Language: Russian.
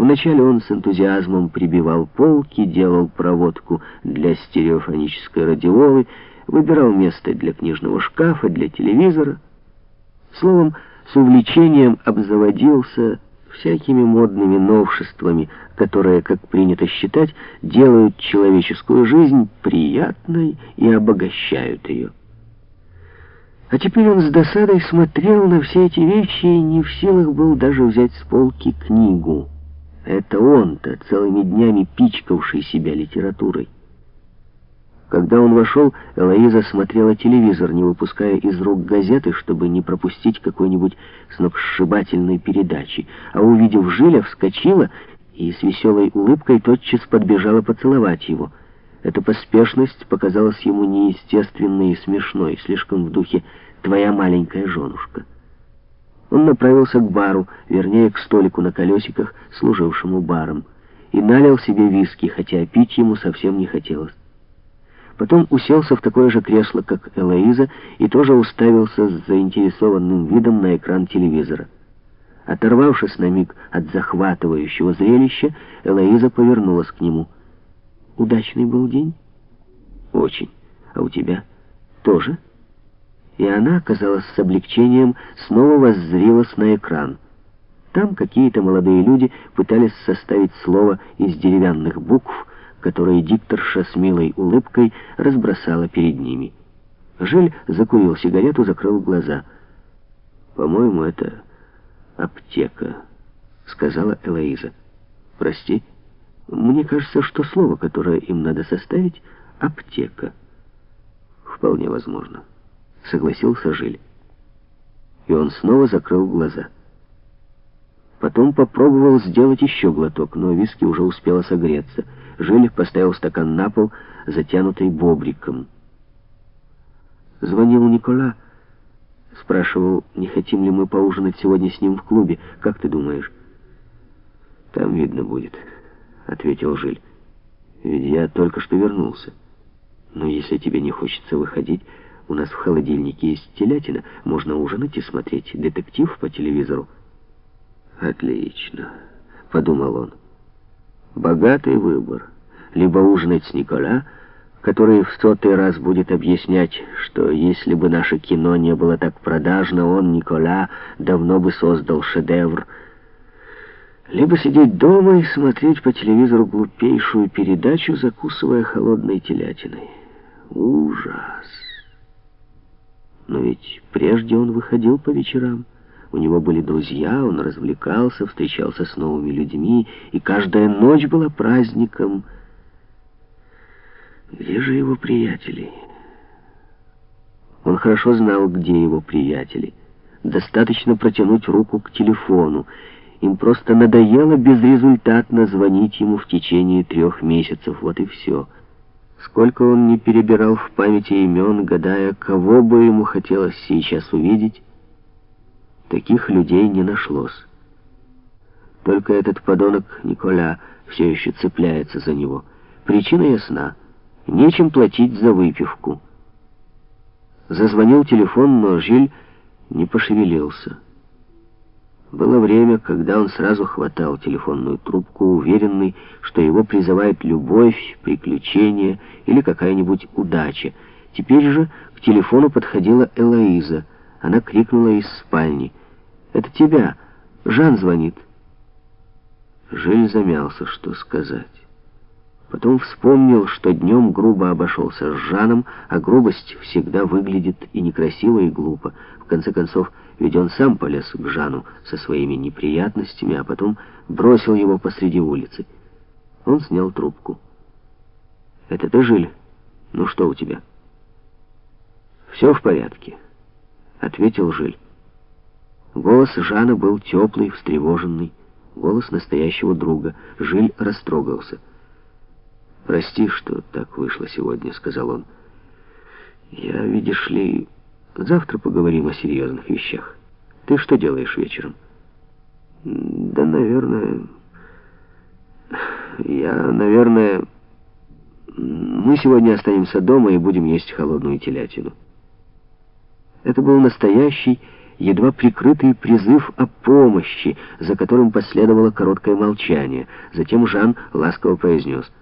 Вначале он с энтузиазмом прибивал полки, делал проводку для стереофонической радиолы, выбирал место для книжного шкафа, для телевизора. Словом, с увлечением обзаводился всякими модными новшествами, которые, как принято считать, делают человеческую жизнь приятной и обогащают ее. А теперь он с досадой смотрел на все эти вещи и не в силах был даже взять с полки книгу. Это он-то, целыми днями пичкавший себя литературой. Когда он вошел, Элоиза смотрела телевизор, не выпуская из рук газеты, чтобы не пропустить какой-нибудь сногсшибательной передачи, а увидев Жиля, вскочила и с веселой улыбкой тотчас подбежала поцеловать его — эта поспешность показалась ему неестественной и смешной, слишком в духе «твоя маленькая женушка». Он направился к бару, вернее, к столику на колесиках, служившему баром, и налил себе виски, хотя пить ему совсем не хотелось. Потом уселся в такое же кресло, как Элоиза, и тоже уставился с заинтересованным видом на экран телевизора. Оторвавшись на миг от захватывающего зрелища, Элоиза повернулась к нему — Удачный был день? Очень. А у тебя? Тоже? И она, казалось, с облегчением снова воззрилась на экран. Там какие-то молодые люди пытались составить слово из деревянных букв, которые дикторша с милой улыбкой разбросала перед ними. Жиль закурил сигарету, закрыл глаза. «По-моему, это аптека», — сказала Элоиза. «Прости?» Мне кажется, что слово, которое им надо составить, — аптека. Вполне возможно, — согласился Жиль. И он снова закрыл глаза. Потом попробовал сделать еще глоток, но виски уже успела согреться. Жиль поставил стакан на пол, затянутый бобриком. Звонил Никола, спрашивал, не хотим ли мы поужинать сегодня с ним в клубе. Как ты думаешь? Там видно будет ответил Жиль. «Ведь я только что вернулся. Но если тебе не хочется выходить, у нас в холодильнике есть телятина, можно ужинать и смотреть детектив по телевизору». «Отлично», — подумал он. «Богатый выбор. Либо ужинать с Никола, который в сотый раз будет объяснять, что если бы наше кино не было так продажно, он, Никола, давно бы создал шедевр — либо сидеть дома и смотреть по телевизору глупейшую передачу, закусывая холодной телятиной. Ужас! Но ведь прежде он выходил по вечерам. У него были друзья, он развлекался, встречался с новыми людьми, и каждая ночь была праздником. Где же его приятели? Он хорошо знал, где его приятели. Достаточно протянуть руку к телефону, им просто надоело безрезультатно звонить ему в течение трех месяцев. Вот и все. Сколько он не перебирал в памяти имен, гадая, кого бы ему хотелось сейчас увидеть, таких людей не нашлось. Только этот подонок Николя все еще цепляется за него. Причина ясна. Нечем платить за выпивку. Зазвонил телефон, но Жиль не пошевелился. Было время, когда он сразу хватал телефонную трубку, уверенный, что его призывает любовь, приключение или какая-нибудь удача. Теперь же к телефону подходила Элоиза. Она крикнула из спальни. «Это тебя! Жан звонит!» Жиль замялся, что сказать. Потом вспомнил, что днем грубо обошелся с Жаном, а грубость всегда выглядит и некрасиво, и глупо. В конце концов, ведь он сам полез к Жану со своими неприятностями, а потом бросил его посреди улицы. Он снял трубку. «Это ты, Жиль? Ну что у тебя?» «Все в порядке», — ответил Жиль. Голос Жана был теплый, встревоженный. Голос настоящего друга. Жиль растрогался. «Прости, что так вышло сегодня», — сказал он. «Я, видишь ли, завтра поговорим о серьезных вещах. Ты что делаешь вечером?» «Да, наверное... Я, наверное... Мы сегодня останемся дома и будем есть холодную телятину». Это был настоящий едва прикрытый призыв о помощи, за которым последовало короткое молчание. Затем Жан ласково произнес —